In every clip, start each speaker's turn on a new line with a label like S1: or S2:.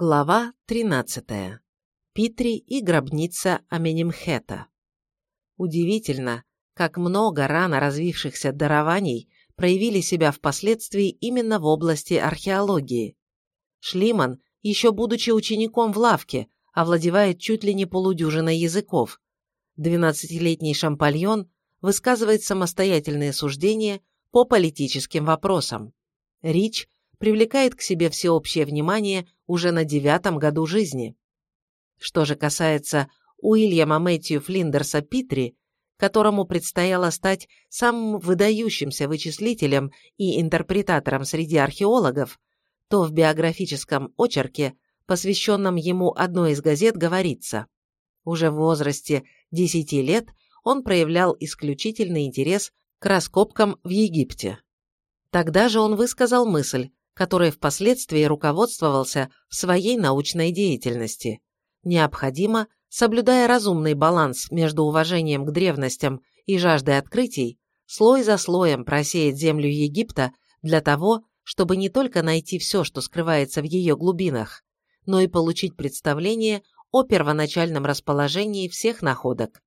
S1: Глава 13. Питри и гробница Аменемхета. Удивительно, как много рано развившихся дарований проявили себя впоследствии именно в области археологии. Шлиман, еще будучи учеником в лавке, овладевает чуть ли не полудюжиной языков. Двенадцатилетний Шампальон высказывает самостоятельные суждения по политическим вопросам. Рич привлекает к себе всеобщее внимание уже на девятом году жизни. Что же касается Уильяма Мэтью Флиндерса Питри, которому предстояло стать самым выдающимся вычислителем и интерпретатором среди археологов, то в биографическом очерке, посвященном ему одной из газет, говорится, уже в возрасте 10 лет он проявлял исключительный интерес к раскопкам в Египте. Тогда же он высказал мысль, которой впоследствии руководствовался в своей научной деятельности. Необходимо, соблюдая разумный баланс между уважением к древностям и жаждой открытий, слой за слоем просеять землю Египта для того, чтобы не только найти все, что скрывается в ее глубинах, но и получить представление о первоначальном расположении всех находок.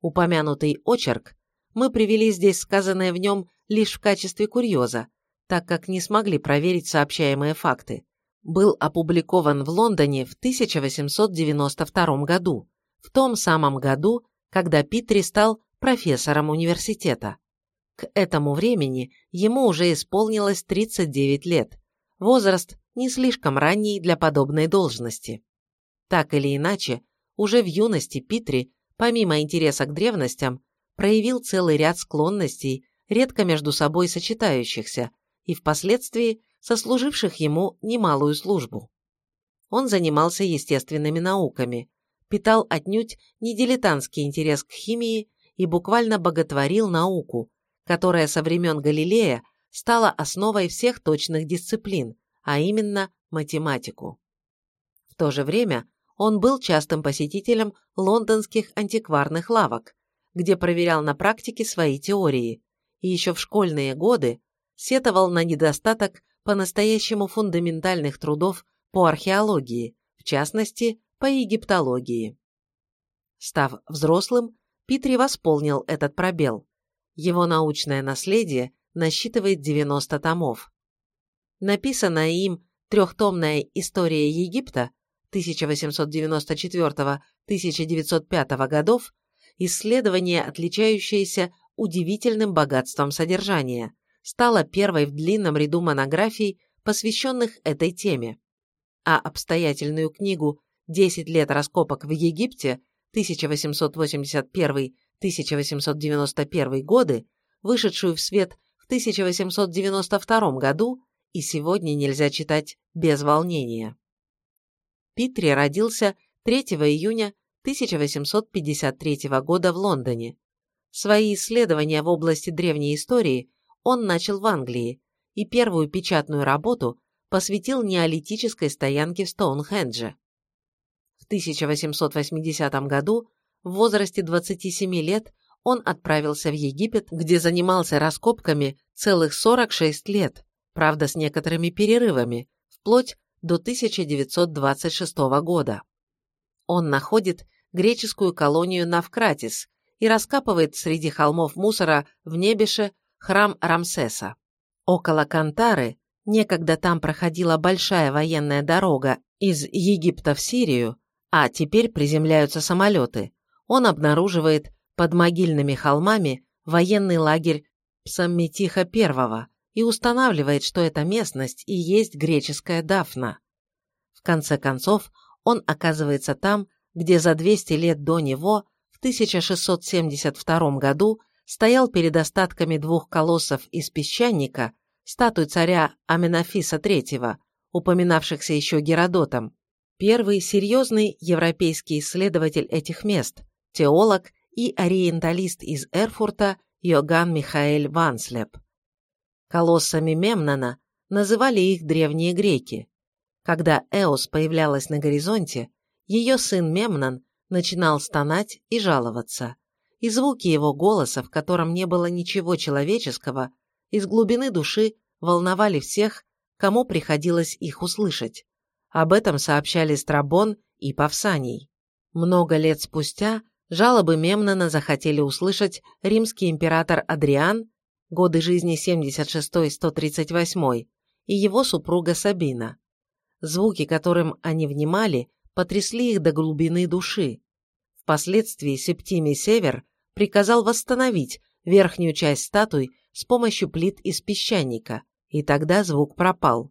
S1: Упомянутый очерк мы привели здесь сказанное в нем лишь в качестве курьеза, так как не смогли проверить сообщаемые факты, был опубликован в Лондоне в 1892 году, в том самом году, когда Питри стал профессором университета. К этому времени ему уже исполнилось 39 лет, возраст не слишком ранний для подобной должности. Так или иначе, уже в юности Питри, помимо интереса к древностям, проявил целый ряд склонностей, редко между собой сочетающихся, и впоследствии сослуживших ему немалую службу. Он занимался естественными науками, питал отнюдь не дилетантский интерес к химии и буквально боготворил науку, которая со времен Галилея стала основой всех точных дисциплин, а именно математику. В то же время он был частым посетителем лондонских антикварных лавок, где проверял на практике свои теории, и еще в школьные годы сетовал на недостаток по-настоящему фундаментальных трудов по археологии, в частности, по египтологии. Став взрослым, Питри восполнил этот пробел. Его научное наследие насчитывает 90 томов. Написанная им трехтомная «История Египта» 1894-1905 годов, исследование, отличающееся удивительным богатством содержания, стала первой в длинном ряду монографий, посвященных этой теме. А обстоятельную книгу «10 лет раскопок в Египте» 1881-1891 годы, вышедшую в свет в 1892 году, и сегодня нельзя читать без волнения. Питри родился 3 июня 1853 года в Лондоне. Свои исследования в области древней истории он начал в Англии и первую печатную работу посвятил неолитической стоянке в Стоунхендже. В 1880 году, в возрасте 27 лет, он отправился в Египет, где занимался раскопками целых 46 лет, правда с некоторыми перерывами, вплоть до 1926 года. Он находит греческую колонию Навкратис и раскапывает среди холмов мусора в Небеше храм Рамсеса. Около Кантары, некогда там проходила большая военная дорога из Египта в Сирию, а теперь приземляются самолеты, он обнаруживает под могильными холмами военный лагерь Псамметиха I и устанавливает, что эта местность и есть греческая Дафна. В конце концов, он оказывается там, где за 200 лет до него, в 1672 году, стоял перед остатками двух колоссов из песчаника, статуй царя Аменофиса III, упоминавшихся еще Геродотом, первый серьезный европейский исследователь этих мест, теолог и ориенталист из Эрфурта Йоганн Михаэль Ванслеп. Колоссами Мемнона называли их древние греки. Когда Эос появлялась на горизонте, ее сын Мемнон начинал стонать и жаловаться и звуки его голоса, в котором не было ничего человеческого, из глубины души волновали всех, кому приходилось их услышать, Об этом сообщали Страбон и Павсаний. Много лет спустя жалобы Мемнона захотели услышать римский император Адриан, годы жизни 76-138, и его супруга Сабина. Звуки, которым они внимали, потрясли их до глубины души. Впоследствии Септимий Север приказал восстановить верхнюю часть статуй с помощью плит из песчаника, и тогда звук пропал.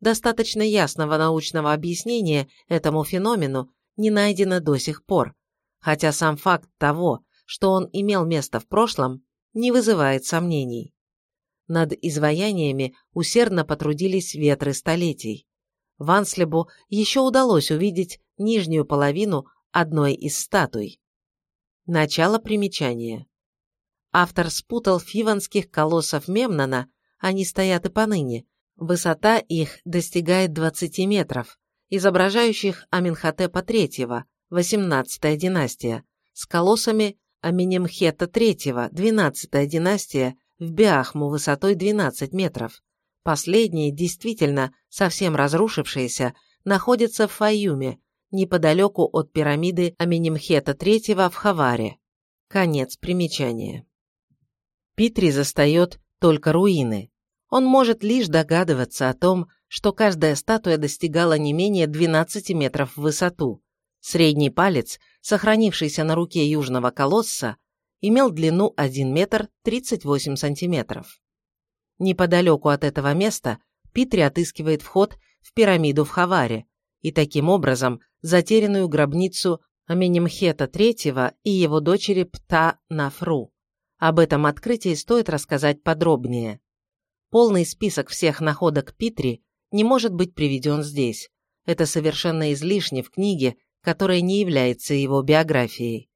S1: Достаточно ясного научного объяснения этому феномену не найдено до сих пор, хотя сам факт того, что он имел место в прошлом, не вызывает сомнений. Над изваяниями усердно потрудились ветры столетий. Ванслебу еще удалось увидеть нижнюю половину одной из статуй. Начало примечания. Автор спутал фиванских колоссов Мемнона, они стоят и поныне, высота их достигает 20 метров, изображающих Аминхотепа III, 18 династия, с колоссами Аменемхета III, 12 династия, в Биахму высотой 12 метров. Последние, действительно совсем разрушившиеся, находятся в Фаюме, неподалеку от пирамиды Аменемхета III в Хаваре. Конец примечания. Питри застает только руины. Он может лишь догадываться о том, что каждая статуя достигала не менее 12 метров в высоту. Средний палец, сохранившийся на руке южного колосса, имел длину 1 метр 38 сантиметров. Неподалеку от этого места Питри отыскивает вход в пирамиду в Хаваре и таким образом затерянную гробницу Аменемхета III и его дочери Пта-Нафру. Об этом открытии стоит рассказать подробнее. Полный список всех находок Питри не может быть приведен здесь. Это совершенно излишне в книге, которая не является его биографией.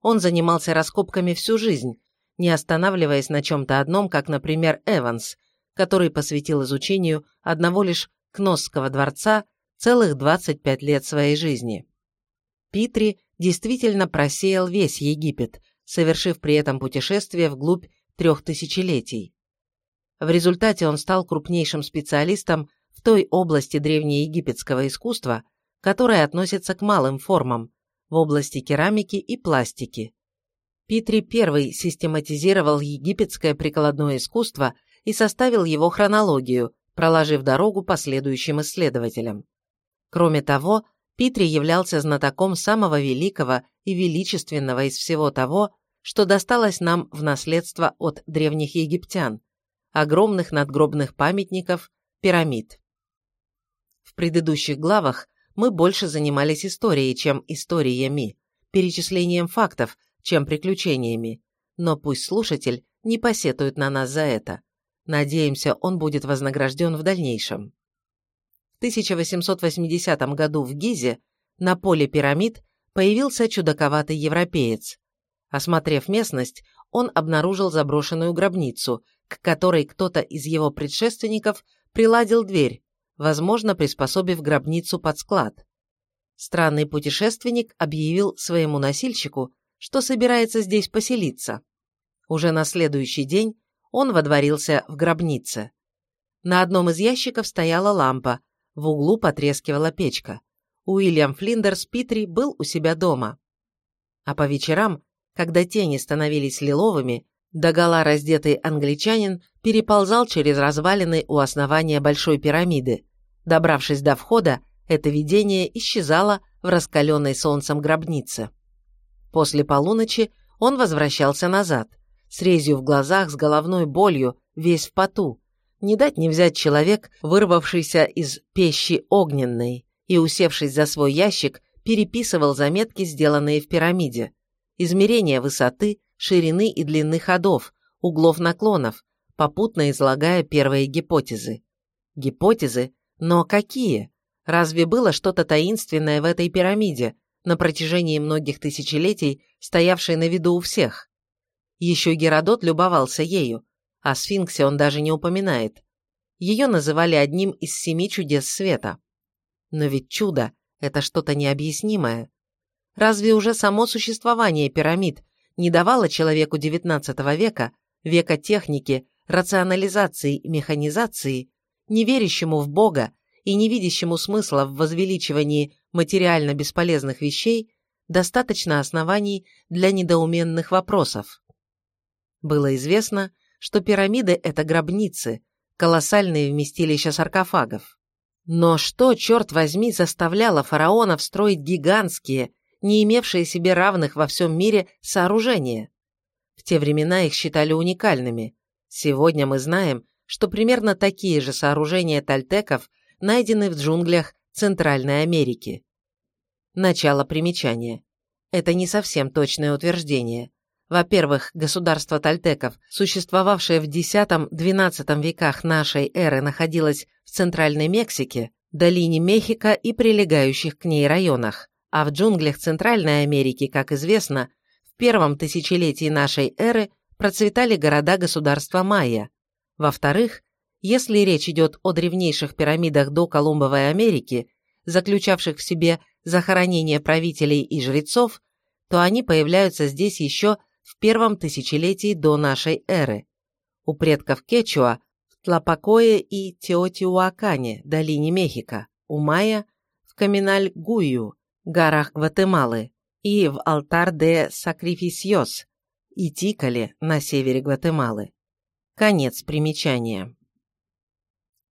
S1: Он занимался раскопками всю жизнь, не останавливаясь на чем-то одном, как, например, Эванс, который посвятил изучению одного лишь Кносского дворца целых 25 лет своей жизни. Питри действительно просеял весь Египет, совершив при этом путешествие вглубь трех тысячелетий. В результате он стал крупнейшим специалистом в той области древнеегипетского искусства, которая относится к малым формам, в области керамики и пластики. Питри I систематизировал египетское прикладное искусство и составил его хронологию, проложив дорогу последующим исследователям. Кроме того, Питри являлся знатоком самого великого и величественного из всего того, что досталось нам в наследство от древних египтян, огромных надгробных памятников, пирамид. В предыдущих главах мы больше занимались историей, чем историями, перечислением фактов, чем приключениями, но пусть слушатель не посетует на нас за это. Надеемся, он будет вознагражден в дальнейшем. В 1880 году в Гизе на поле пирамид появился чудаковатый европеец. Осмотрев местность, он обнаружил заброшенную гробницу, к которой кто-то из его предшественников приладил дверь, возможно, приспособив гробницу под склад. Странный путешественник объявил своему носильщику, что собирается здесь поселиться. Уже на следующий день он водворился в гробнице. На одном из ящиков стояла лампа, в углу потрескивала печка. Уильям Флиндерс Питри был у себя дома. А по вечерам, когда тени становились лиловыми, Догола раздетый англичанин переползал через развалины у основания Большой пирамиды. Добравшись до входа, это видение исчезало в раскаленной солнцем гробнице. После полуночи он возвращался назад, с резью в глазах, с головной болью, весь в поту. Не дать не взять человек, вырвавшийся из пещи огненной и, усевшись за свой ящик, переписывал заметки, сделанные в пирамиде. Измерение высоты, ширины и длины ходов, углов наклонов, попутно излагая первые гипотезы. Гипотезы? Но какие? Разве было что-то таинственное в этой пирамиде, на протяжении многих тысячелетий стоявшей на виду у всех? Еще Геродот любовался ею, о сфинксе он даже не упоминает. Ее называли одним из семи чудес света. Но ведь чудо – это что-то необъяснимое. Разве уже само существование пирамид не давала человеку XIX века, века техники, рационализации и механизации, не верящему в Бога и не видящему смысла в возвеличивании материально бесполезных вещей, достаточно оснований для недоуменных вопросов. Было известно, что пирамиды – это гробницы, колоссальные вместилища саркофагов. Но что, черт возьми, заставляло фараонов строить гигантские, не имевшие себе равных во всем мире сооружения? В те времена их считали уникальными. Сегодня мы знаем, что примерно такие же сооружения тальтеков найдены в джунглях Центральной Америки. Начало примечания. Это не совсем точное утверждение. Во-первых, государство тальтеков, существовавшее в X-XII веках нашей эры, находилось в Центральной Мексике, долине Мехико и прилегающих к ней районах, а в джунглях Центральной Америки, как известно, в первом тысячелетии нашей эры процветали города-государства майя. Во-вторых, если речь идет о древнейших пирамидах до Колумбовой Америки, заключавших в себе захоронение правителей и жрецов, то они появляются здесь еще в первом тысячелетии до нашей эры. У предков Кечуа в Тлапакое и Теотиуакане, долине Мехико, у майя в Каминаль-Гую, горах Гватемалы, и в Алтар де Сакрифисьос и Тикале на севере Гватемалы. Конец примечания.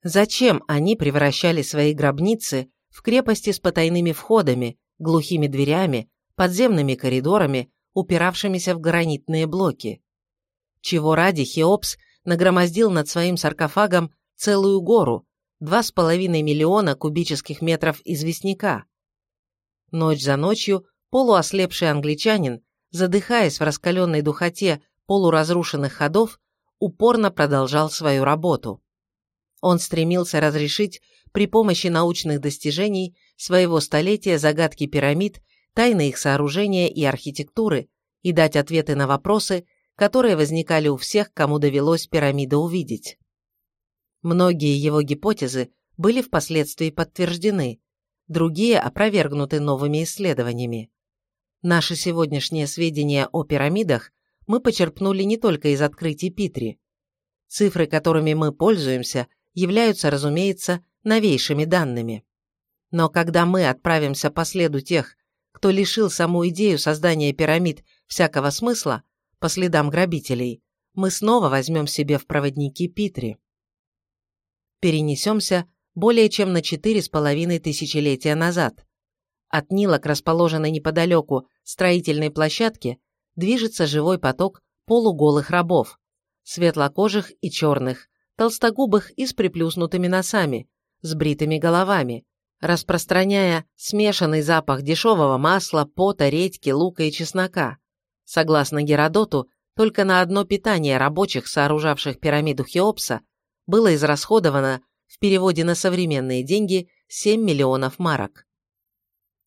S1: Зачем они превращали свои гробницы в крепости с потайными входами, глухими дверями, подземными коридорами, упиравшимися в гранитные блоки. Чего ради Хеопс нагромоздил над своим саркофагом целую гору, два с половиной миллиона кубических метров известняка. Ночь за ночью полуослепший англичанин, задыхаясь в раскаленной духоте полуразрушенных ходов, упорно продолжал свою работу. Он стремился разрешить при помощи научных достижений своего столетия загадки пирамид тайны их сооружения и архитектуры и дать ответы на вопросы, которые возникали у всех, кому довелось пирамиды увидеть. Многие его гипотезы были впоследствии подтверждены, другие опровергнуты новыми исследованиями. Наши сегодняшние сведения о пирамидах мы почерпнули не только из открытий Питри. Цифры, которыми мы пользуемся, являются, разумеется, новейшими данными. Но когда мы отправимся по следу тех, кто лишил саму идею создания пирамид всякого смысла, по следам грабителей, мы снова возьмем себе в проводники Питри. Перенесемся более чем на четыре с половиной тысячелетия назад. От Нила к расположенной неподалеку строительной площадке движется живой поток полуголых рабов, светлокожих и черных, толстогубых и с приплюснутыми носами, с бритыми головами, распространяя смешанный запах дешевого масла, пота, редьки, лука и чеснока. Согласно Геродоту, только на одно питание рабочих, сооружавших пирамиду Хеопса, было израсходовано в переводе на современные деньги 7 миллионов марок.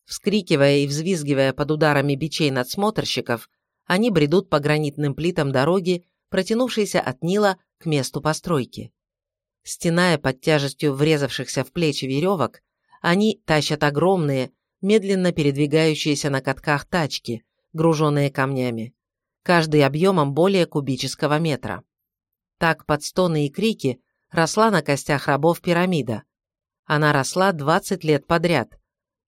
S1: Вскрикивая и взвизгивая под ударами бичей надсмотрщиков, они бредут по гранитным плитам дороги, протянувшейся от Нила к месту постройки. Стеная под тяжестью врезавшихся в плечи веревок, они тащат огромные, медленно передвигающиеся на катках тачки, груженные камнями, каждый объемом более кубического метра. Так под стоны и крики росла на костях рабов пирамида. Она росла 20 лет подряд,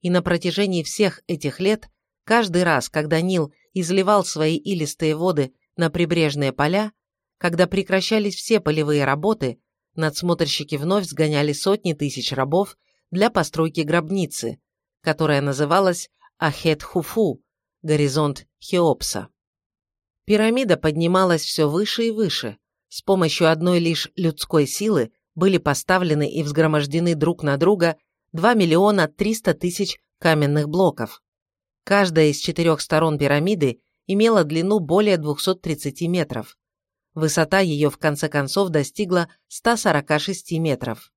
S1: и на протяжении всех этих лет, каждый раз, когда Нил изливал свои илистые воды на прибрежные поля, когда прекращались все полевые работы, надсмотрщики вновь сгоняли сотни тысяч рабов для постройки гробницы, которая называлась Ахет-Хуфу, горизонт Хеопса. Пирамида поднималась все выше и выше. С помощью одной лишь людской силы были поставлены и взгромождены друг на друга 2 миллиона 300 тысяч каменных блоков. Каждая из четырех сторон пирамиды имела длину более 230 метров. Высота ее в конце концов достигла 146 метров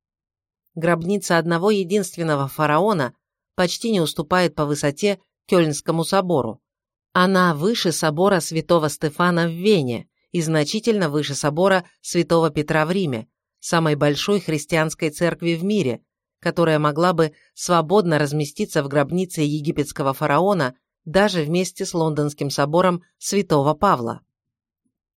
S1: гробница одного единственного фараона почти не уступает по высоте Кёльнскому собору. Она выше собора святого Стефана в Вене и значительно выше собора святого Петра в Риме, самой большой христианской церкви в мире, которая могла бы свободно разместиться в гробнице египетского фараона даже вместе с лондонским собором святого Павла.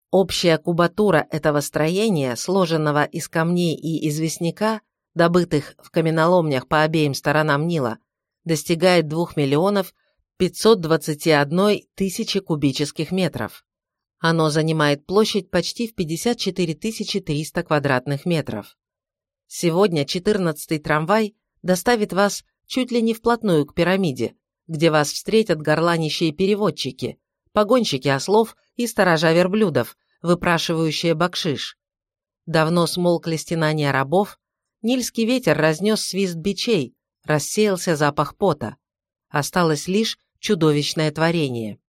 S1: Общая кубатура этого строения, сложенного из камней и известняка, добытых в каменоломнях по обеим сторонам Нила, достигает 2 миллионов 521 тысячи кубических метров. Оно занимает площадь почти в 54 300 квадратных метров. Сегодня 14-й трамвай доставит вас чуть ли не вплотную к пирамиде, где вас встретят горланищие переводчики, погонщики ослов и сторожа верблюдов, выпрашивающие бакшиш. Давно смолкли стенания рабов, нильский ветер разнес свист бичей, рассеялся запах пота. Осталось лишь чудовищное творение.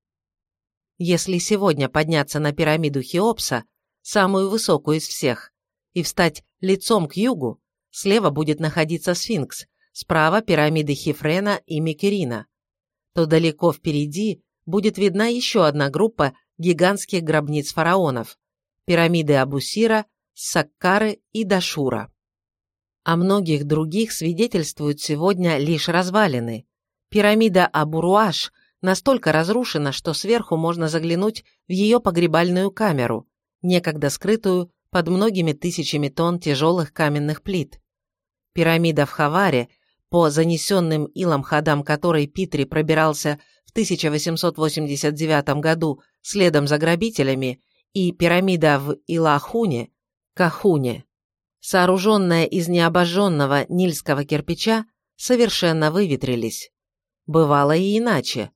S1: Если сегодня подняться на пирамиду Хеопса, самую высокую из всех, и встать лицом к югу, слева будет находиться сфинкс, справа пирамиды Хифрена и Микерина, то далеко впереди будет видна еще одна группа гигантских гробниц фараонов – пирамиды Абусира, Саккары и Дашура. О многих других свидетельствуют сегодня лишь развалины. Пирамида Абуруаш настолько разрушена, что сверху можно заглянуть в ее погребальную камеру, некогда скрытую под многими тысячами тонн тяжелых каменных плит. Пирамида в Хаваре, по занесенным илом ходам которой Питри пробирался в 1889 году следом за грабителями, и пирамида в Илахуне, Кахуне, сооруженная из необожженного нильского кирпича, совершенно выветрились. Бывало и иначе.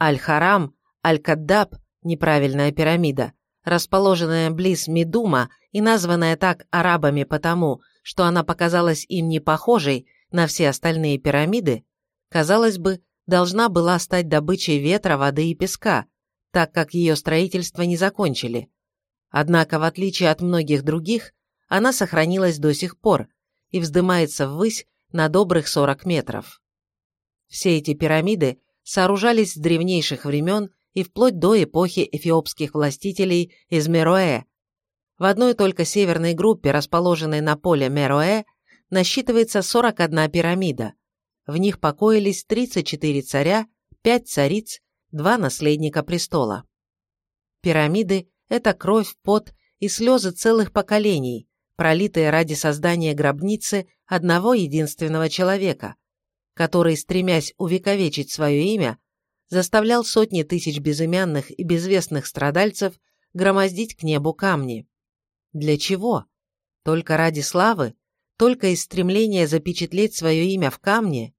S1: Аль-Харам, Аль-Каддаб, неправильная пирамида, расположенная близ Медума и названная так арабами потому, что она показалась им не похожей на все остальные пирамиды, казалось бы, должна была стать добычей ветра, воды и песка, так как ее строительство не закончили. Однако, в отличие от многих других, она сохранилась до сих пор и вздымается ввысь на добрых 40 метров. Все эти пирамиды сооружались с древнейших времен и вплоть до эпохи эфиопских властителей из Мероэ. В одной только северной группе, расположенной на поле Мероэ, насчитывается 41 пирамида. В них покоились 34 царя, 5 цариц, 2 наследника престола. Пирамиды – это кровь, пот и слезы целых поколений, пролитые ради создания гробницы одного единственного человека, который, стремясь увековечить свое имя, заставлял сотни тысяч безымянных и безвестных страдальцев громоздить к небу камни. Для чего? Только ради славы? Только из стремления запечатлеть свое имя в камне?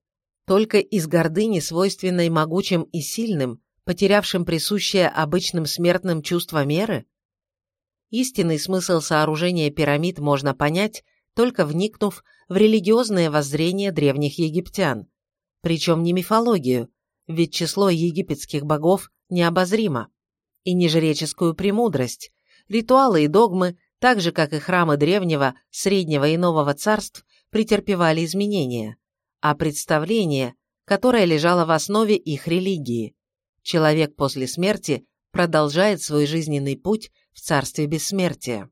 S1: Только из гордыни, свойственной могучим и сильным, потерявшим присущее обычным смертным чувство меры? Истинный смысл сооружения пирамид можно понять, только вникнув в религиозное воззрение древних египтян. Причем не мифологию, ведь число египетских богов необозримо, и не жреческую премудрость. Ритуалы и догмы, так же как и храмы древнего, среднего и нового царств, претерпевали изменения, а представление, которое лежало в основе их религии. Человек после смерти продолжает свой жизненный путь в царстве бессмертия.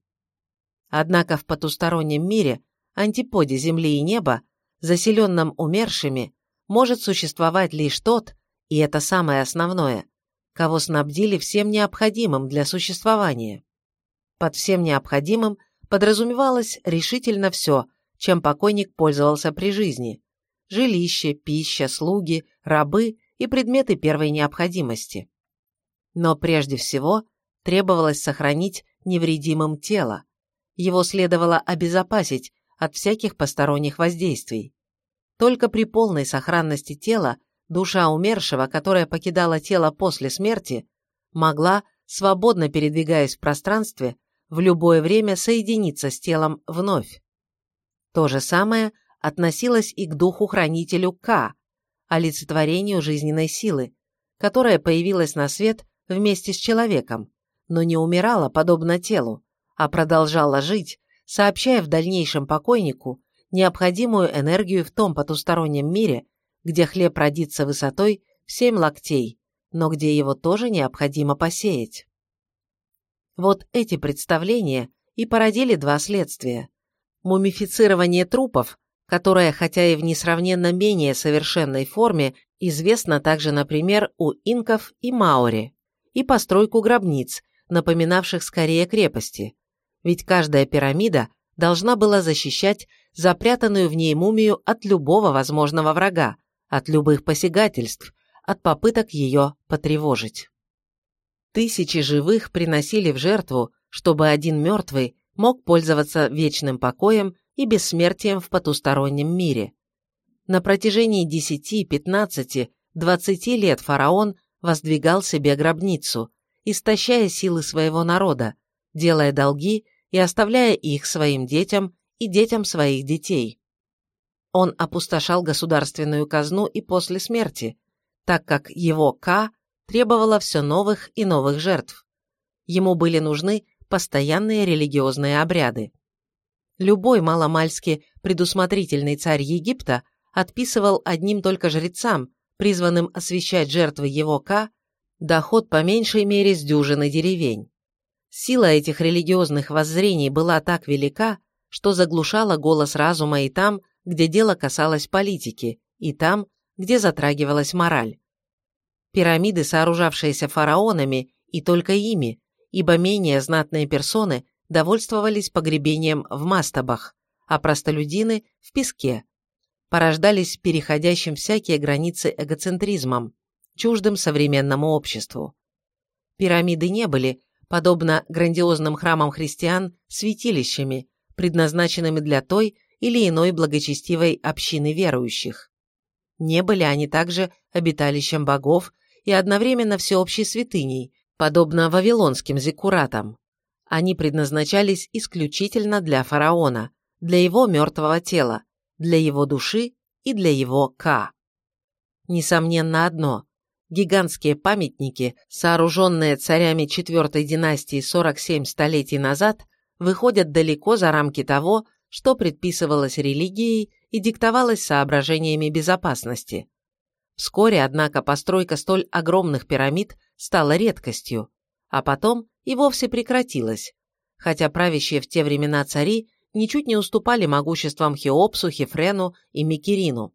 S1: Однако в потустороннем мире, антиподе земли и неба, заселенном умершими, может существовать лишь тот, и это самое основное, кого снабдили всем необходимым для существования. Под всем необходимым подразумевалось решительно все, чем покойник пользовался при жизни – жилище, пища, слуги, рабы и предметы первой необходимости. Но прежде всего требовалось сохранить невредимым тело. Его следовало обезопасить от всяких посторонних воздействий. Только при полной сохранности тела душа умершего, которая покидала тело после смерти, могла, свободно передвигаясь в пространстве, в любое время соединиться с телом вновь. То же самое относилось и к духу-хранителю К, олицетворению жизненной силы, которая появилась на свет вместе с человеком, но не умирала подобно телу, а продолжала жить, сообщая в дальнейшем покойнику необходимую энергию в том потустороннем мире, где хлеб родится высотой в семь локтей, но где его тоже необходимо посеять. Вот эти представления и породили два следствия. Мумифицирование трупов, которое, хотя и в несравненно менее совершенной форме, известно также, например, у инков и маори, и постройку гробниц, напоминавших скорее крепости, ведь каждая пирамида должна была защищать запрятанную в ней мумию от любого возможного врага, от любых посягательств, от попыток ее потревожить. Тысячи живых приносили в жертву, чтобы один мертвый мог пользоваться вечным покоем и бессмертием в потустороннем мире. На протяжении 10, 15, 20 лет фараон воздвигал себе гробницу, истощая силы своего народа, делая долги и оставляя их своим детям и детям своих детей. Он опустошал государственную казну и после смерти, так как его К требовало все новых и новых жертв. Ему были нужны постоянные религиозные обряды. Любой маломальски предусмотрительный царь Египта отписывал одним только жрецам, призванным освещать жертвы его К, доход по меньшей мере с дюжины деревень. Сила этих религиозных воззрений была так велика, что заглушала голос разума и там, где дело касалось политики, и там, где затрагивалась мораль. Пирамиды, сооружавшиеся фараонами, и только ими, ибо менее знатные персоны довольствовались погребением в мастабах, а простолюдины – в песке, порождались переходящим всякие границы эгоцентризмом, чуждым современному обществу. Пирамиды не были, подобно грандиозным храмам христиан, святилищами, предназначенными для той или иной благочестивой общины верующих. Не были они также обиталищем богов и одновременно всеобщей святыней, подобно вавилонским зиккуратам. Они предназначались исключительно для фараона, для его мертвого тела, для его души и для его Ка. Несомненно одно – гигантские памятники, сооруженные царями четвертой династии 47 столетий назад, выходят далеко за рамки того, что предписывалось религией и диктовалось соображениями безопасности. Вскоре, однако, постройка столь огромных пирамид стала редкостью, а потом и вовсе прекратилась, хотя правящие в те времена цари ничуть не уступали могуществам Хеопсу, Хефрену и Микерину.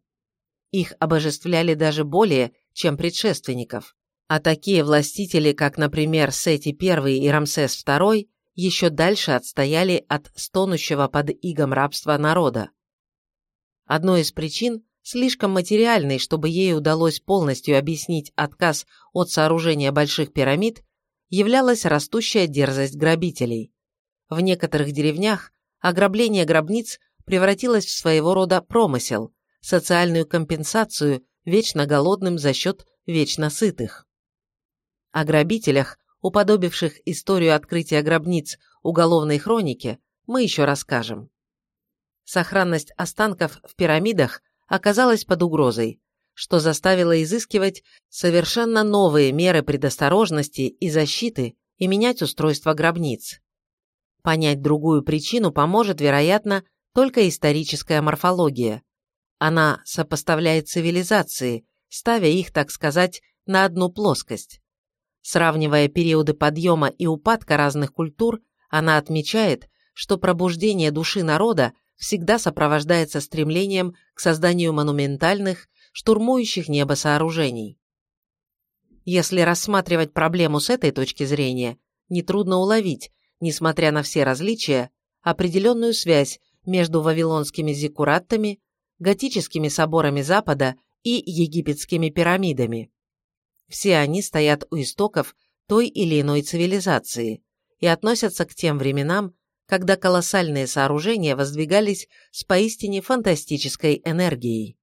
S1: Их обожествляли даже более, чем предшественников. А такие властители, как, например, Сети I и Рамсес II, еще дальше отстояли от стонущего под игом рабства народа. Одной из причин, слишком материальной, чтобы ей удалось полностью объяснить отказ от сооружения больших пирамид, являлась растущая дерзость грабителей. В некоторых деревнях ограбление гробниц превратилось в своего рода промысел, социальную компенсацию вечно голодным за счет вечно сытых. О грабителях, уподобивших историю открытия гробниц уголовной хроники, мы еще расскажем. Сохранность останков в пирамидах оказалась под угрозой, что заставило изыскивать совершенно новые меры предосторожности и защиты и менять устройство гробниц. Понять другую причину поможет, вероятно, только историческая морфология. Она сопоставляет цивилизации, ставя их, так сказать, на одну плоскость. Сравнивая периоды подъема и упадка разных культур, она отмечает, что пробуждение души народа всегда сопровождается стремлением к созданию монументальных, штурмующих небо сооружений. Если рассматривать проблему с этой точки зрения, нетрудно уловить, несмотря на все различия, определенную связь между вавилонскими зиккураттами, готическими соборами Запада и египетскими пирамидами. Все они стоят у истоков той или иной цивилизации и относятся к тем временам, когда колоссальные сооружения воздвигались с поистине фантастической энергией.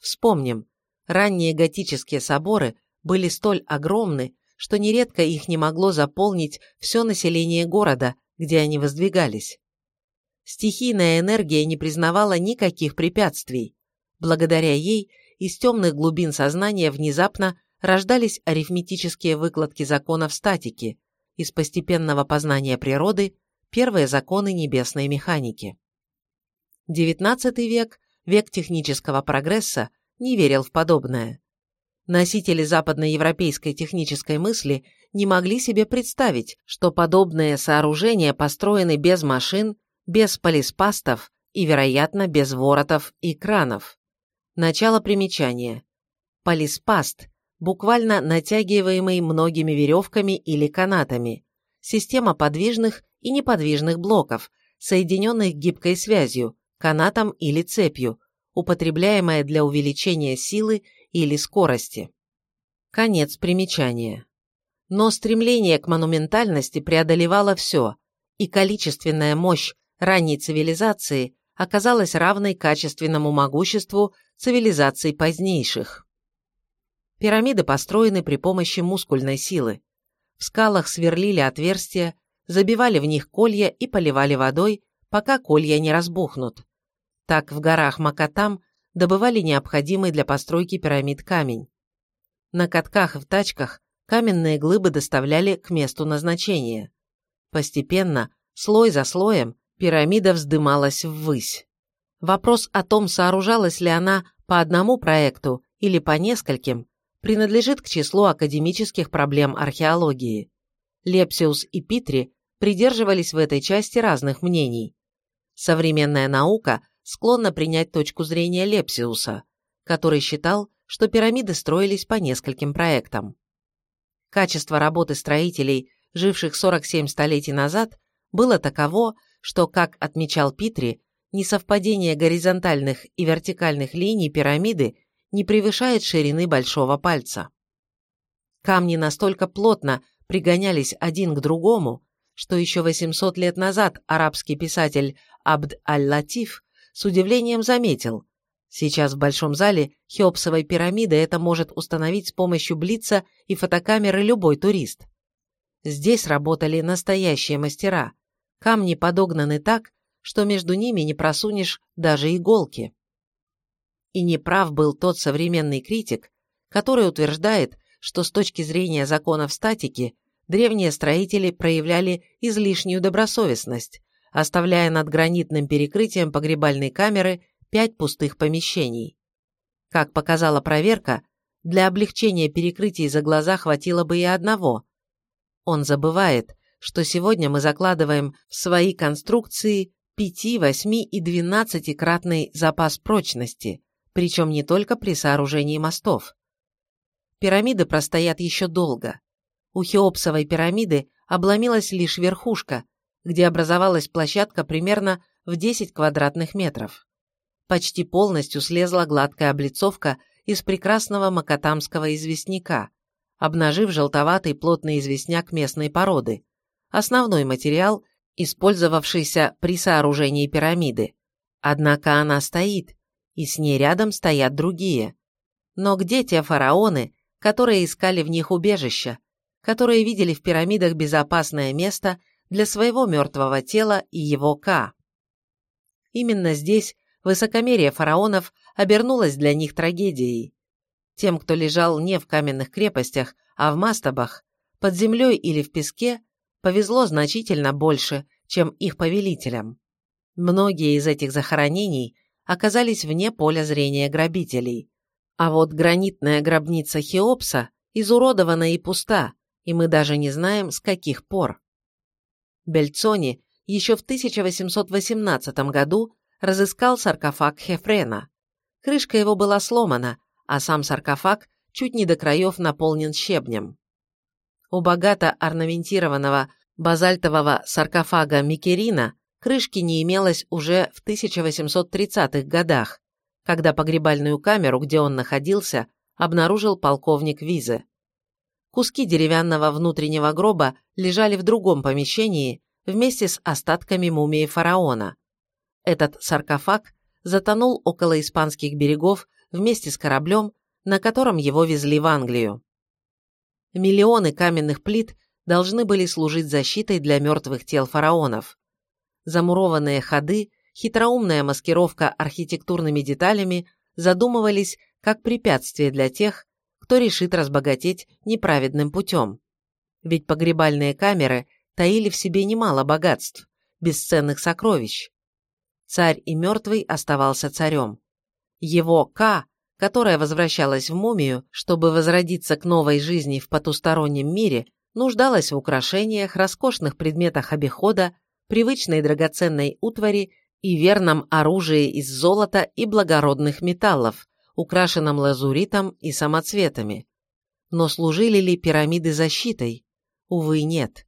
S1: Вспомним, ранние готические соборы были столь огромны, что нередко их не могло заполнить все население города, где они воздвигались. Стихийная энергия не признавала никаких препятствий. Благодаря ей из темных глубин сознания внезапно рождались арифметические выкладки законов статики, из постепенного познания природы – первые законы небесной механики. XIX век, век технического прогресса, не верил в подобное. Носители западноевропейской технической мысли не могли себе представить, что подобные сооружения построены без машин, без полиспастов и, вероятно, без воротов и кранов. Начало примечания. Полиспаст – буквально натягиваемый многими веревками или канатами, система подвижных и неподвижных блоков, соединенных гибкой связью, канатом или цепью, употребляемая для увеличения силы или скорости. Конец примечания. Но стремление к монументальности преодолевало все, и количественная мощь ранней цивилизации оказалась равной качественному могуществу цивилизаций позднейших. Пирамиды построены при помощи мускульной силы. В скалах сверлили отверстия, забивали в них колья и поливали водой, пока колья не разбухнут. Так в горах Макатам добывали необходимый для постройки пирамид камень. На катках и в тачках каменные глыбы доставляли к месту назначения. Постепенно, слой за слоем, пирамида вздымалась ввысь. Вопрос о том, сооружалась ли она по одному проекту или по нескольким, принадлежит к числу академических проблем археологии. Лепсиус и Питри придерживались в этой части разных мнений. Современная наука склонна принять точку зрения Лепсиуса, который считал, что пирамиды строились по нескольким проектам. Качество работы строителей, живших 47 столетий назад, было таково, что, как отмечал Питри, несовпадение горизонтальных и вертикальных линий пирамиды не превышает ширины большого пальца. Камни настолько плотно пригонялись один к другому, что еще 800 лет назад арабский писатель Абд аль-Латиф с удивлением заметил, сейчас в Большом зале Хеопсовой пирамиды это может установить с помощью блица и фотокамеры любой турист. Здесь работали настоящие мастера, камни подогнаны так, что между ними не просунешь даже иголки. И неправ был тот современный критик, который утверждает, что с точки зрения законов статики древние строители проявляли излишнюю добросовестность, оставляя над гранитным перекрытием погребальной камеры пять пустых помещений. Как показала проверка, для облегчения перекрытий за глаза хватило бы и одного. Он забывает, что сегодня мы закладываем в свои конструкции 5, 8 и 12-кратный запас прочности, причем не только при сооружении мостов. Пирамиды простоят еще долго. У Хеопсовой пирамиды обломилась лишь верхушка, где образовалась площадка примерно в 10 квадратных метров. Почти полностью слезла гладкая облицовка из прекрасного макатамского известняка, обнажив желтоватый плотный известняк местной породы, основной материал, использовавшийся при сооружении пирамиды. Однако она стоит, и с ней рядом стоят другие. Но где те фараоны, которые искали в них убежища, которые видели в пирамидах безопасное место для своего мертвого тела и его Ка? Именно здесь высокомерие фараонов обернулось для них трагедией. Тем, кто лежал не в каменных крепостях, а в мастабах, под землей или в песке, повезло значительно больше, чем их повелителям. Многие из этих захоронений оказались вне поля зрения грабителей. А вот гранитная гробница Хеопса изуродована и пуста, и мы даже не знаем, с каких пор. Бельцони еще в 1818 году разыскал саркофаг Хефрена. Крышка его была сломана, а сам саркофаг чуть не до краев наполнен щебнем. У богато орнаментированного базальтового саркофага Микерина крышки не имелось уже в 1830-х годах, когда погребальную камеру, где он находился, обнаружил полковник Визе. Куски деревянного внутреннего гроба лежали в другом помещении вместе с остатками мумии фараона. Этот саркофаг затонул около испанских берегов вместе с кораблем, на котором его везли в Англию. Миллионы каменных плит должны были служить защитой для мертвых тел фараонов замурованные ходы, хитроумная маскировка архитектурными деталями задумывались как препятствие для тех, кто решит разбогатеть неправедным путем. Ведь погребальные камеры таили в себе немало богатств, бесценных сокровищ. Царь и мертвый оставался царем. Его К, которая возвращалась в мумию, чтобы возродиться к новой жизни в потустороннем мире, нуждалась в украшениях, роскошных предметах обихода, привычной драгоценной утвари и верном оружии из золота и благородных металлов, украшенном лазуритом и самоцветами. Но служили ли пирамиды защитой? Увы, нет.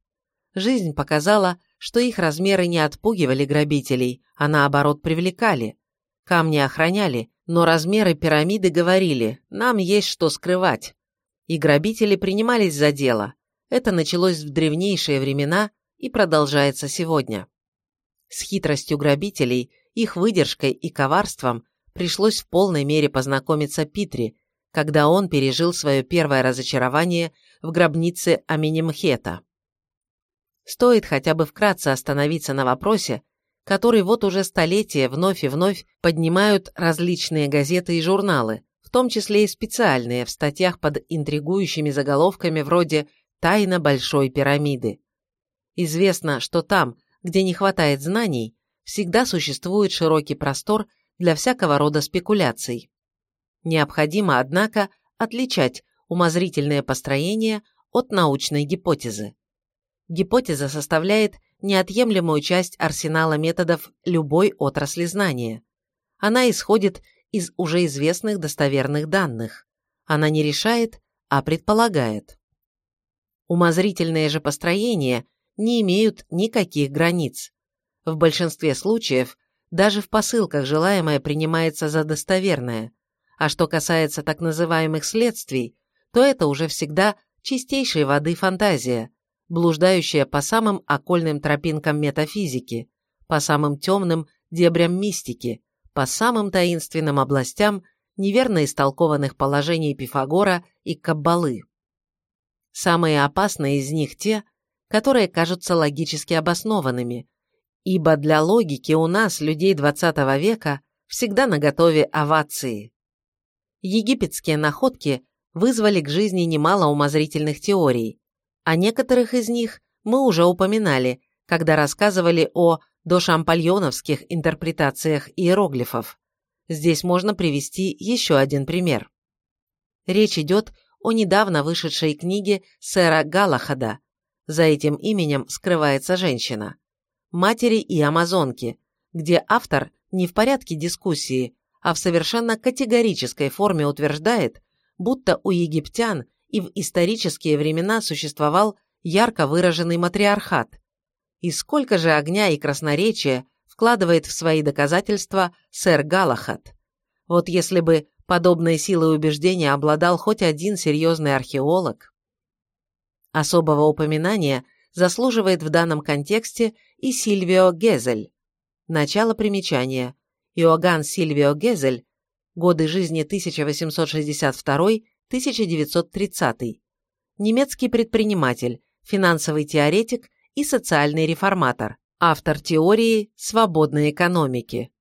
S1: Жизнь показала, что их размеры не отпугивали грабителей, а наоборот привлекали. Камни охраняли, но размеры пирамиды говорили, нам есть что скрывать. И грабители принимались за дело. Это началось в древнейшие времена и продолжается сегодня. С хитростью грабителей, их выдержкой и коварством пришлось в полной мере познакомиться Питри, когда он пережил свое первое разочарование в гробнице Аминемхета. Стоит хотя бы вкратце остановиться на вопросе, который вот уже столетия вновь и вновь поднимают различные газеты и журналы, в том числе и специальные в статьях под интригующими заголовками вроде «Тайна Большой пирамиды». Известно, что там, где не хватает знаний, всегда существует широкий простор для всякого рода спекуляций. Необходимо, однако, отличать умозрительное построение от научной гипотезы. Гипотеза составляет неотъемлемую часть арсенала методов любой отрасли знания. Она исходит из уже известных достоверных данных. Она не решает, а предполагает. Умозрительные же построения не имеют никаких границ. В большинстве случаев даже в посылках желаемое принимается за достоверное, а что касается так называемых следствий, то это уже всегда чистейшей воды фантазия, блуждающая по самым окольным тропинкам метафизики, по самым темным дебрям мистики, по самым таинственным областям неверно истолкованных положений Пифагора и Каббалы. Самые опасные из них те, которые кажутся логически обоснованными, ибо для логики у нас, людей XX века, всегда наготове овации. Египетские находки вызвали к жизни немало умозрительных теорий, а некоторых из них мы уже упоминали, когда рассказывали о дошампальоновских интерпретациях иероглифов. Здесь можно привести еще один пример. Речь идет о недавно вышедшей книге сэра Галахада. За этим именем скрывается женщина матери и амазонки, где автор не в порядке дискуссии, а в совершенно категорической форме утверждает, будто у египтян и в исторические времена существовал ярко выраженный матриархат. И сколько же огня и красноречия вкладывает в свои доказательства сэр Галахат. Вот если бы подобной силой убеждения обладал хоть один серьезный археолог. Особого упоминания заслуживает в данном контексте и Сильвио Гезель. Начало примечания. Иоганн Сильвио Гезель, годы жизни 1862-1930. Немецкий предприниматель, финансовый теоретик и социальный реформатор, автор теории свободной экономики.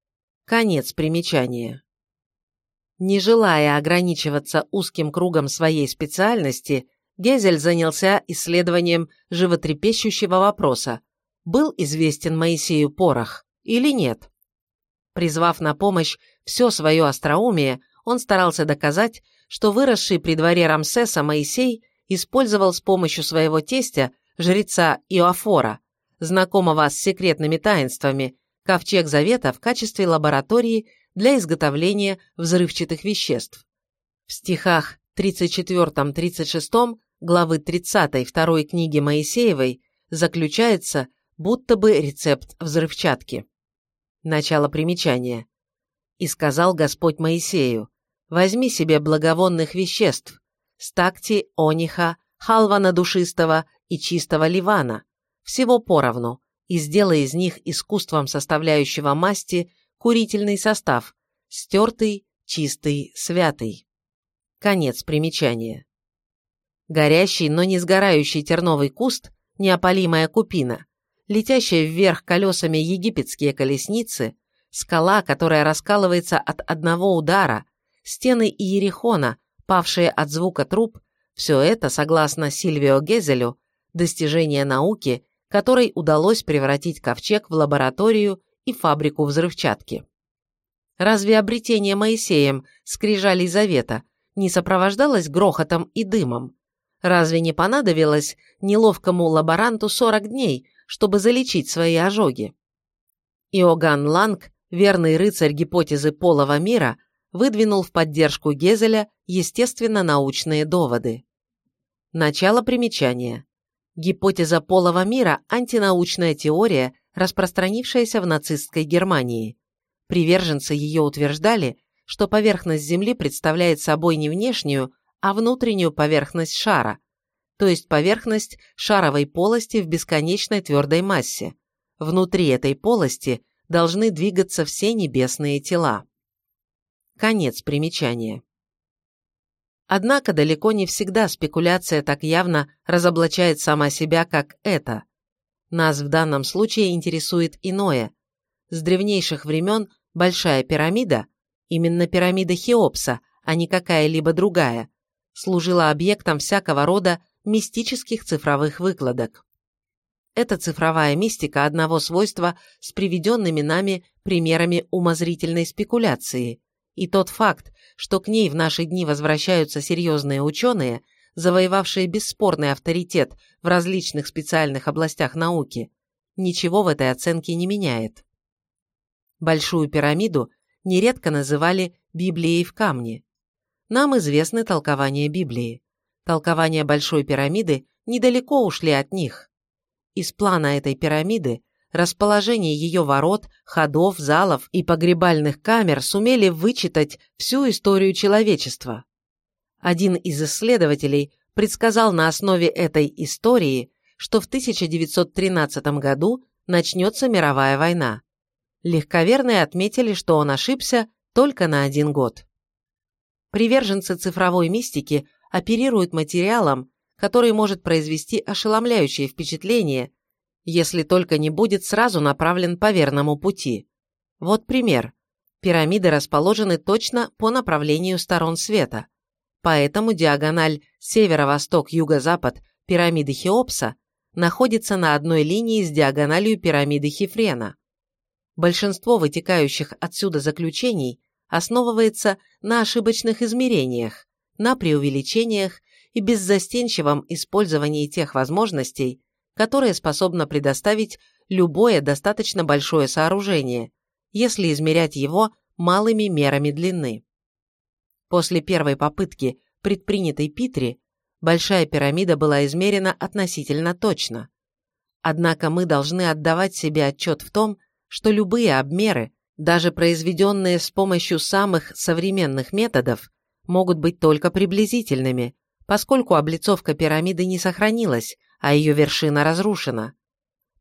S1: Конец примечания. Не желая ограничиваться узким кругом своей специальности, Гезель занялся исследованием животрепещущего вопроса, был известен Моисею порох или нет. Призвав на помощь все свое остроумие, он старался доказать, что выросший при дворе Рамсеса Моисей использовал с помощью своего тестя, жреца Иоафора, знакомого с секретными таинствами, ковчег Завета в качестве лаборатории для изготовления взрывчатых веществ. В стихах 34-36 главы 30 второй книги Моисеевой заключается будто бы рецепт взрывчатки. Начало примечания. «И сказал Господь Моисею, возьми себе благовонных веществ, стакти, ониха, халвана душистого и чистого ливана, всего поровну, и сделай из них искусством составляющего масти курительный состав, стертый, чистый, святый». Конец примечания. Горящий, но не сгорающий терновый куст, неопалимая купина, летящие вверх колесами египетские колесницы, скала, которая раскалывается от одного удара, стены Иерихона, павшие от звука труб, все это, согласно Сильвио Гезелю, достижение науки, которой удалось превратить ковчег в лабораторию и фабрику взрывчатки. Разве обретение Моисеем скрижалей завета не сопровождалось грохотом и дымом? Разве не понадобилось неловкому лаборанту 40 дней, чтобы залечить свои ожоги? Иоганн Ланг, верный рыцарь гипотезы полого мира, выдвинул в поддержку Гезеля естественно-научные доводы. Начало примечания. Гипотеза полого мира – антинаучная теория, распространившаяся в нацистской Германии. Приверженцы ее утверждали, что поверхность Земли представляет собой не внешнюю, а внутреннюю поверхность шара, то есть поверхность шаровой полости в бесконечной твердой массе. Внутри этой полости должны двигаться все небесные тела. Конец примечания. Однако далеко не всегда спекуляция так явно разоблачает сама себя, как это. Нас в данном случае интересует иное. С древнейших времен Большая пирамида, именно пирамида Хеопса, а не какая-либо другая, служила объектом всякого рода мистических цифровых выкладок. Это цифровая мистика одного свойства с приведенными нами примерами умозрительной спекуляции, и тот факт, что к ней в наши дни возвращаются серьезные ученые, завоевавшие бесспорный авторитет в различных специальных областях науки, ничего в этой оценке не меняет. Большую пирамиду нередко называли Библией в камне. Нам известны толкования Библии. Толкования Большой пирамиды недалеко ушли от них. Из плана этой пирамиды расположение ее ворот, ходов, залов и погребальных камер сумели вычитать всю историю человечества. Один из исследователей предсказал на основе этой истории, что в 1913 году начнется мировая война. Легковерные отметили, что он ошибся только на один год. Приверженцы цифровой мистики оперируют материалом, который может произвести ошеломляющее впечатление, если только не будет сразу направлен по верному пути. Вот пример. Пирамиды расположены точно по направлению сторон света. Поэтому диагональ северо-восток-юго-запад пирамиды Хеопса находится на одной линии с диагональю пирамиды Хифрена. Большинство вытекающих отсюда заключений основывается на ошибочных измерениях, на преувеличениях и беззастенчивом использовании тех возможностей, которые способно предоставить любое достаточно большое сооружение, если измерять его малыми мерами длины. После первой попытки, предпринятой Питри, Большая пирамида была измерена относительно точно. Однако мы должны отдавать себе отчет в том, что любые обмеры, даже произведенные с помощью самых современных методов, могут быть только приблизительными, поскольку облицовка пирамиды не сохранилась, а ее вершина разрушена.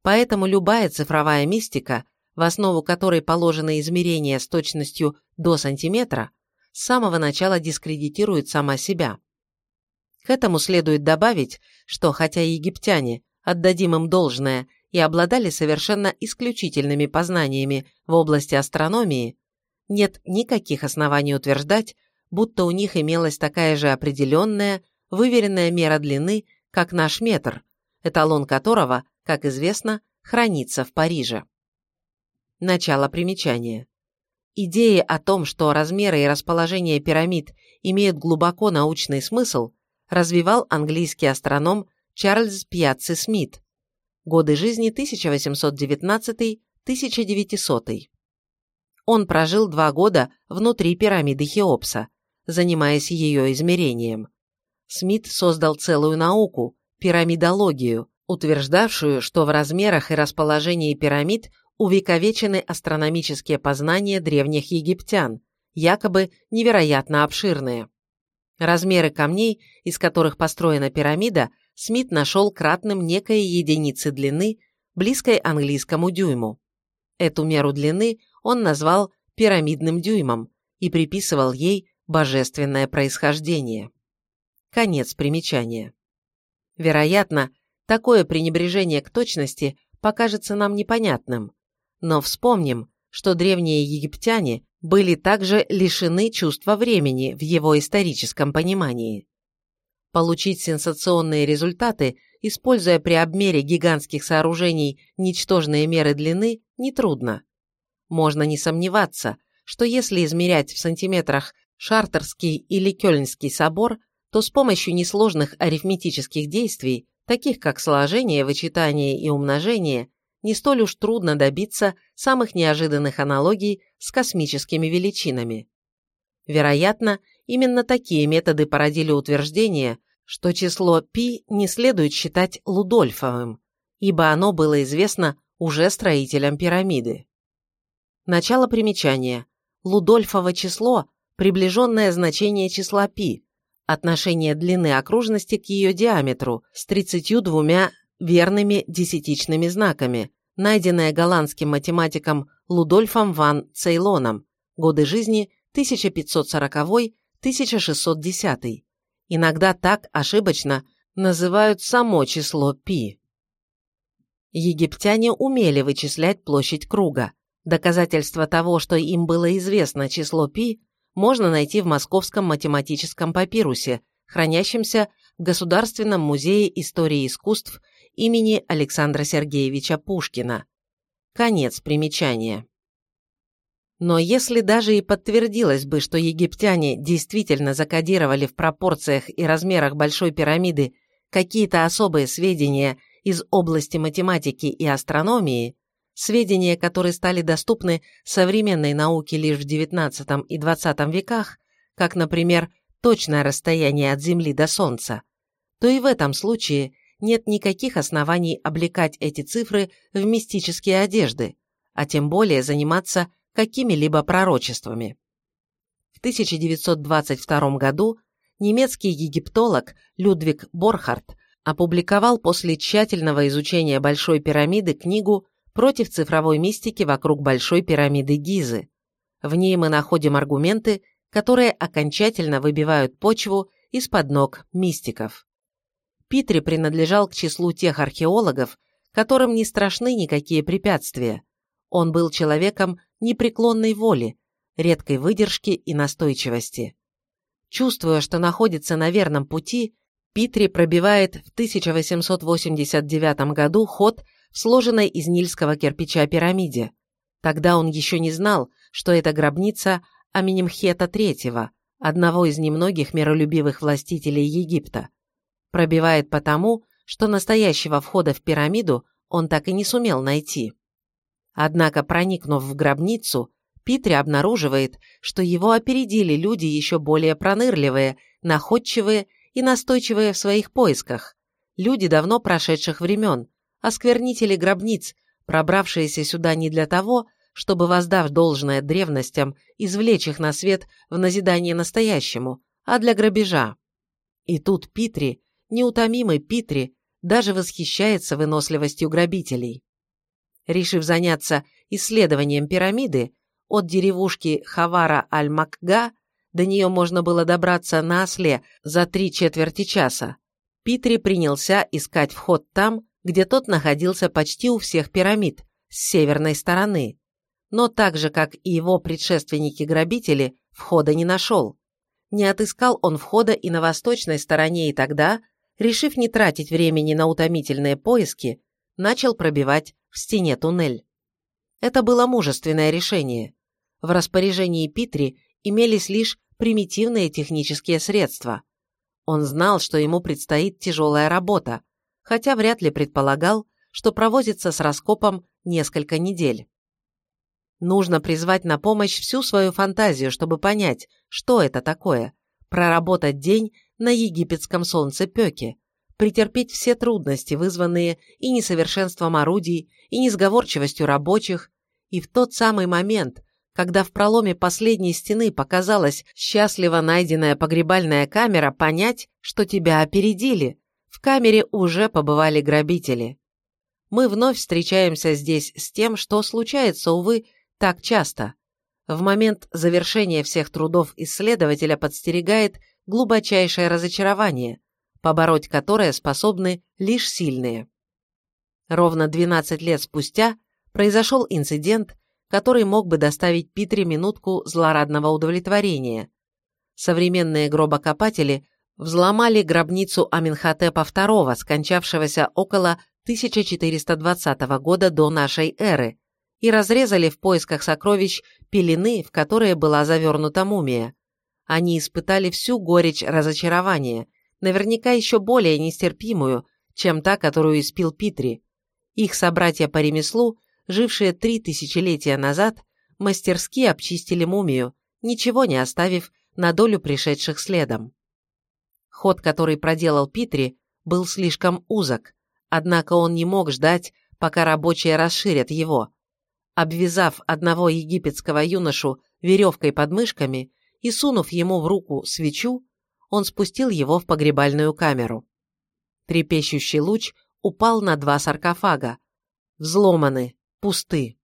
S1: Поэтому любая цифровая мистика, в основу которой положены измерения с точностью до сантиметра, с самого начала дискредитирует сама себя. К этому следует добавить, что хотя египтяне, отдадим им должное, и обладали совершенно исключительными познаниями в области астрономии, нет никаких оснований утверждать, будто у них имелась такая же определенная, выверенная мера длины, как наш метр, эталон которого, как известно, хранится в Париже. Начало примечания. Идеи о том, что размеры и расположение пирамид имеют глубоко научный смысл, развивал английский астроном Чарльз Пьяцци Смит, годы жизни 1819-1900. Он прожил два года внутри пирамиды Хеопса, занимаясь ее измерением. Смит создал целую науку – пирамидологию, утверждавшую, что в размерах и расположении пирамид увековечены астрономические познания древних египтян, якобы невероятно обширные. Размеры камней, из которых построена пирамида, Смит нашел кратным некой единицы длины, близкой английскому дюйму. Эту меру длины он назвал пирамидным дюймом и приписывал ей божественное происхождение. Конец примечания. Вероятно, такое пренебрежение к точности покажется нам непонятным, но вспомним, что древние египтяне были также лишены чувства времени в его историческом понимании. Получить сенсационные результаты, используя при обмере гигантских сооружений ничтожные меры длины, нетрудно. Можно не сомневаться, что если измерять в сантиметрах Шартерский или Кёльнский собор, то с помощью несложных арифметических действий, таких как сложение, вычитание и умножение, не столь уж трудно добиться самых неожиданных аналогий с космическими величинами. Вероятно, Именно такие методы породили утверждение, что число π не следует считать Лудольфовым, ибо оно было известно уже строителям пирамиды. Начало примечания. Лудольфово число – приближенное значение числа π, отношение длины окружности к ее диаметру с 32 верными десятичными знаками, найденное голландским математиком Лудольфом ван Цейлоном, годы жизни 1540-1610. Иногда так ошибочно называют само число π. Египтяне умели вычислять площадь круга. Доказательство того, что им было известно число π, можно найти в Московском математическом папирусе, хранящемся в Государственном музее истории искусств имени Александра Сергеевича Пушкина. Конец примечания. Но если даже и подтвердилось бы, что египтяне действительно закодировали в пропорциях и размерах Большой пирамиды какие-то особые сведения из области математики и астрономии, сведения, которые стали доступны современной науке лишь в XIX и XX веках, как, например, точное расстояние от Земли до Солнца, то и в этом случае нет никаких оснований облекать эти цифры в мистические одежды, а тем более заниматься какими-либо пророчествами. В 1922 году немецкий египтолог Людвиг Борхард опубликовал после тщательного изучения Большой пирамиды книгу «Против цифровой мистики вокруг Большой пирамиды Гизы». В ней мы находим аргументы, которые окончательно выбивают почву из-под ног мистиков. Питри принадлежал к числу тех археологов, которым не страшны никакие препятствия. Он был человеком непреклонной воли, редкой выдержки и настойчивости. Чувствуя, что находится на верном пути, Питри пробивает в 1889 году ход в сложенной из нильского кирпича пирамиде. Тогда он еще не знал, что это гробница Аминемхета III, одного из немногих миролюбивых властителей Египта. Пробивает потому, что настоящего входа в пирамиду он так и не сумел найти. Однако, проникнув в гробницу, Питри обнаруживает, что его опередили люди еще более пронырливые, находчивые и настойчивые в своих поисках, люди давно прошедших времен, осквернители гробниц, пробравшиеся сюда не для того, чтобы, воздав должное древностям, извлечь их на свет в назидание настоящему, а для грабежа. И тут Питри, неутомимый Питри, даже восхищается выносливостью грабителей. Решив заняться исследованием пирамиды, от деревушки Хавара-Аль-Макга до нее можно было добраться на осле за три четверти часа. Питри принялся искать вход там, где тот находился почти у всех пирамид, с северной стороны. Но так же, как и его предшественники-грабители, входа не нашел. Не отыскал он входа и на восточной стороне и тогда, решив не тратить времени на утомительные поиски, начал пробивать в стене туннель. Это было мужественное решение. В распоряжении Питри имелись лишь примитивные технические средства. Он знал, что ему предстоит тяжелая работа, хотя вряд ли предполагал, что провозится с раскопом несколько недель. Нужно призвать на помощь всю свою фантазию, чтобы понять, что это такое – проработать день на египетском солнцепеке, претерпеть все трудности, вызванные и несовершенством орудий, и несговорчивостью рабочих, и в тот самый момент, когда в проломе последней стены показалась счастливо найденная погребальная камера, понять, что тебя опередили. В камере уже побывали грабители. Мы вновь встречаемся здесь с тем, что случается, увы, так часто. В момент завершения всех трудов исследователя подстерегает глубочайшее разочарование, побороть которое способны лишь сильные. Ровно 12 лет спустя произошел инцидент, который мог бы доставить Питре минутку злорадного удовлетворения. Современные гробокопатели взломали гробницу Аминхотепа II, скончавшегося около 1420 года до нашей эры, и разрезали в поисках сокровищ пелены, в которые была завернута мумия. Они испытали всю горечь разочарования – наверняка еще более нестерпимую, чем та, которую испил Питри. Их собратья по ремеслу, жившие три тысячелетия назад, мастерски обчистили мумию, ничего не оставив на долю пришедших следом. Ход, который проделал Питри, был слишком узок, однако он не мог ждать, пока рабочие расширят его. Обвязав одного египетского юношу веревкой под мышками и сунув ему в руку свечу, он спустил его в погребальную камеру. Трепещущий луч упал на два саркофага. Взломаны, пусты.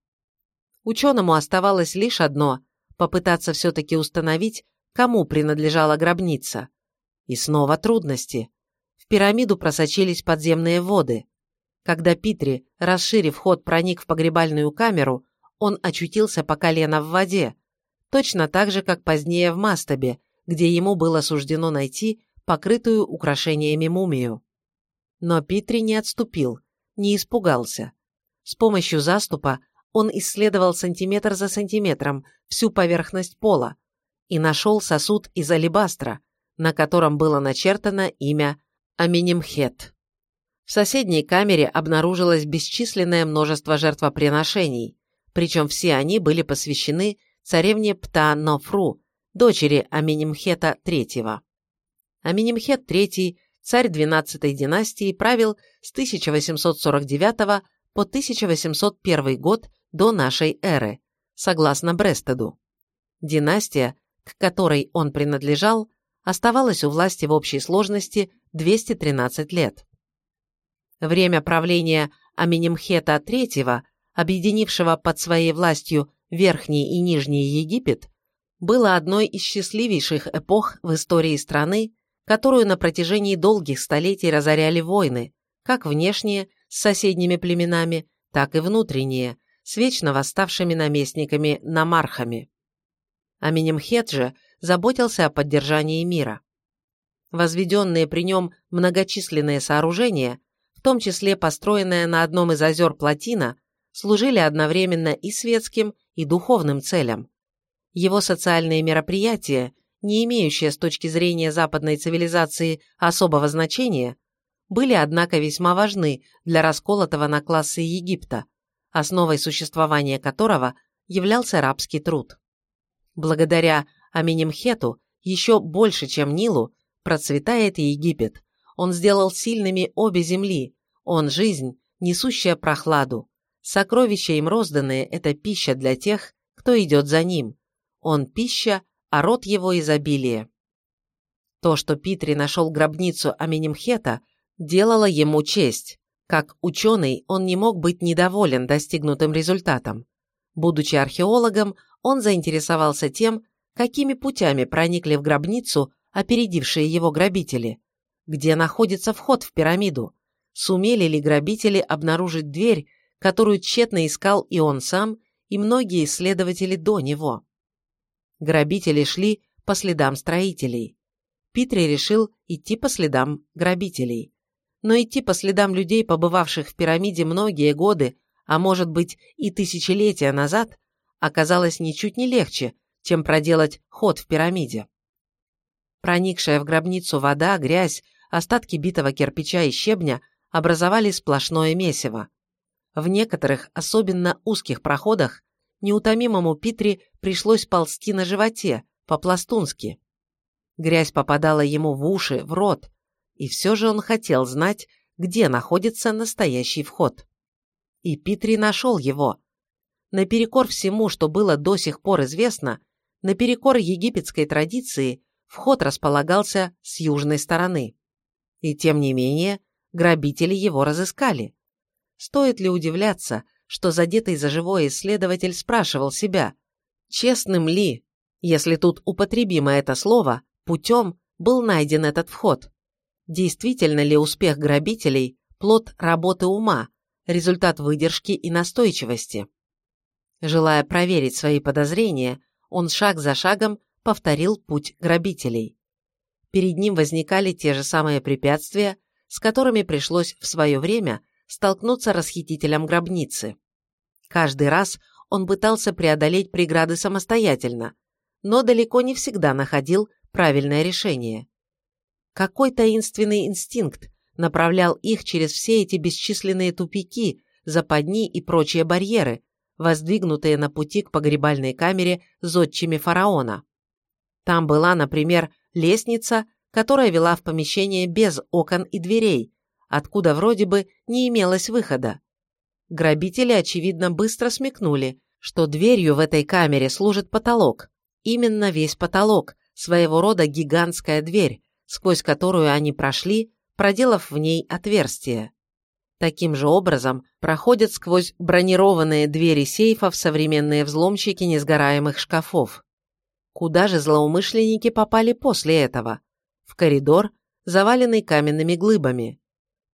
S1: Ученому оставалось лишь одно – попытаться все-таки установить, кому принадлежала гробница. И снова трудности. В пирамиду просочились подземные воды. Когда Питри, расширив ход, проник в погребальную камеру, он очутился по колено в воде, точно так же, как позднее в Мастабе, где ему было суждено найти покрытую украшениями мумию. Но Питри не отступил, не испугался. С помощью заступа он исследовал сантиметр за сантиметром всю поверхность пола и нашел сосуд из алебастра, на котором было начертано имя Аминимхет. В соседней камере обнаружилось бесчисленное множество жертвоприношений, причем все они были посвящены царевне Пта-Нофру, дочери Аминимхета III. Аминимхет III, царь XII династии, правил с 1849 по 1801 год до нашей эры, согласно Брестеду. Династия, к которой он принадлежал, оставалась у власти в общей сложности 213 лет. Время правления Аминимхета III, объединившего под своей властью Верхний и Нижний Египет, было одной из счастливейших эпох в истории страны, которую на протяжении долгих столетий разоряли войны, как внешние, с соседними племенами, так и внутренние, с вечно восставшими наместниками-намархами. Аминимхет же заботился о поддержании мира. Возведенные при нем многочисленные сооружения, в том числе построенная на одном из озер плотина, служили одновременно и светским, и духовным целям. Его социальные мероприятия, не имеющие с точки зрения западной цивилизации особого значения, были, однако, весьма важны для расколотого на классы Египта, основой существования которого являлся рабский труд. Благодаря Аминемхету еще больше, чем Нилу, процветает Египет. Он сделал сильными обе земли, он жизнь, несущая прохладу. Сокровища им розданные – это пища для тех, кто идет за ним. Он пища, а род его изобилие. То, что Питри нашел гробницу Аминемхета, делало ему честь. Как ученый он не мог быть недоволен достигнутым результатом. Будучи археологом, он заинтересовался тем, какими путями проникли в гробницу опередившие его грабители, где находится вход в пирамиду, сумели ли грабители обнаружить дверь, которую тщетно искал и он сам, и многие исследователи до него. Грабители шли по следам строителей. Питри решил идти по следам грабителей. Но идти по следам людей, побывавших в пирамиде многие годы, а может быть и тысячелетия назад, оказалось ничуть не легче, чем проделать ход в пирамиде. Проникшая в гробницу вода, грязь, остатки битого кирпича и щебня образовали сплошное месиво. В некоторых, особенно узких проходах, неутомимому Питри пришлось ползти на животе, по-пластунски. Грязь попадала ему в уши, в рот, и все же он хотел знать, где находится настоящий вход. И Питри нашел его, Наперекор всему, что было до сих пор известно, наперекор египетской традиции, вход располагался с южной стороны. И тем не менее, грабители его разыскали. Стоит ли удивляться, что задетый за живое исследователь спрашивал себя, честным ли, если тут употребимо это слово, путем был найден этот вход? Действительно ли успех грабителей – плод работы ума, результат выдержки и настойчивости? Желая проверить свои подозрения, он шаг за шагом повторил путь грабителей. Перед ним возникали те же самые препятствия, с которыми пришлось в свое время столкнуться расхитителям гробницы. Каждый раз он пытался преодолеть преграды самостоятельно, но далеко не всегда находил правильное решение. Какой таинственный инстинкт направлял их через все эти бесчисленные тупики, западни и прочие барьеры, воздвигнутые на пути к погребальной камере зодчими фараона. Там была, например, лестница, которая вела в помещение без окон и дверей, откуда вроде бы не имелось выхода. Грабители, очевидно, быстро смекнули, что дверью в этой камере служит потолок. Именно весь потолок, своего рода гигантская дверь, сквозь которую они прошли, проделав в ней отверстие. Таким же образом проходят сквозь бронированные двери сейфов современные взломщики несгораемых шкафов. Куда же злоумышленники попали после этого? В коридор, заваленный каменными глыбами.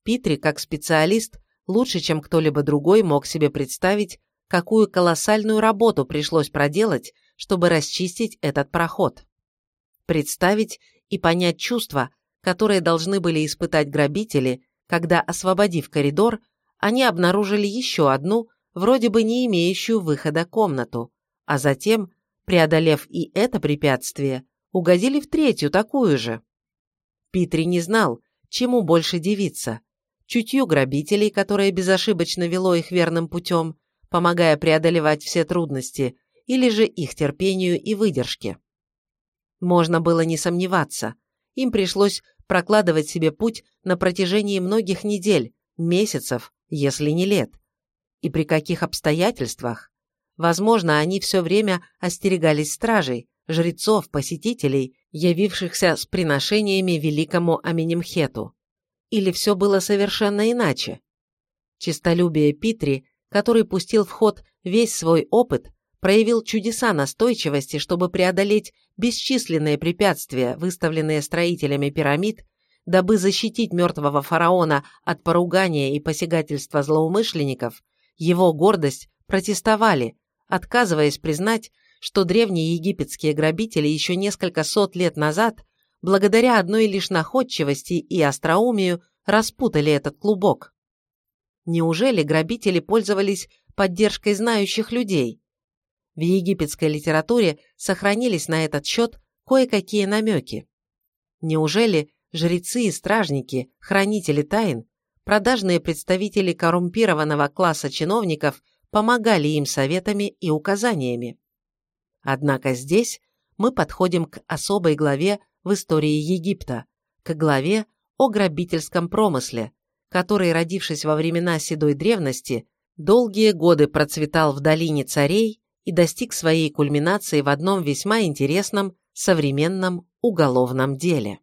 S1: Питри, как специалист, лучше, чем кто-либо другой, мог себе представить, какую колоссальную работу пришлось проделать, чтобы расчистить этот проход. Представить и понять чувства, которые должны были испытать грабители, когда, освободив коридор, они обнаружили еще одну, вроде бы не имеющую выхода комнату, а затем, преодолев и это препятствие, угодили в третью такую же. Питри не знал, чему больше дивиться – чутью грабителей, которое безошибочно вело их верным путем, помогая преодолевать все трудности, или же их терпению и выдержке. Можно было не сомневаться, им пришлось прокладывать себе путь на протяжении многих недель, месяцев, если не лет. И при каких обстоятельствах? Возможно, они все время остерегались стражей, жрецов, посетителей, явившихся с приношениями великому Аменемхету. Или все было совершенно иначе? Чистолюбие Питри, который пустил в ход весь свой опыт, проявил чудеса настойчивости, чтобы преодолеть бесчисленные препятствия, выставленные строителями пирамид, дабы защитить мертвого фараона от поругания и посягательства злоумышленников, его гордость протестовали, отказываясь признать, что древние египетские грабители еще несколько сот лет назад, благодаря одной лишь находчивости и остроумию, распутали этот клубок. Неужели грабители пользовались поддержкой знающих людей? В египетской литературе сохранились на этот счет кое-какие намеки. Неужели жрецы и стражники, хранители тайн, продажные представители коррумпированного класса чиновников помогали им советами и указаниями? Однако здесь мы подходим к особой главе в истории Египта, к главе о грабительском промысле, который, родившись во времена седой древности, долгие годы процветал в долине царей и достиг своей кульминации в одном весьма интересном современном уголовном деле.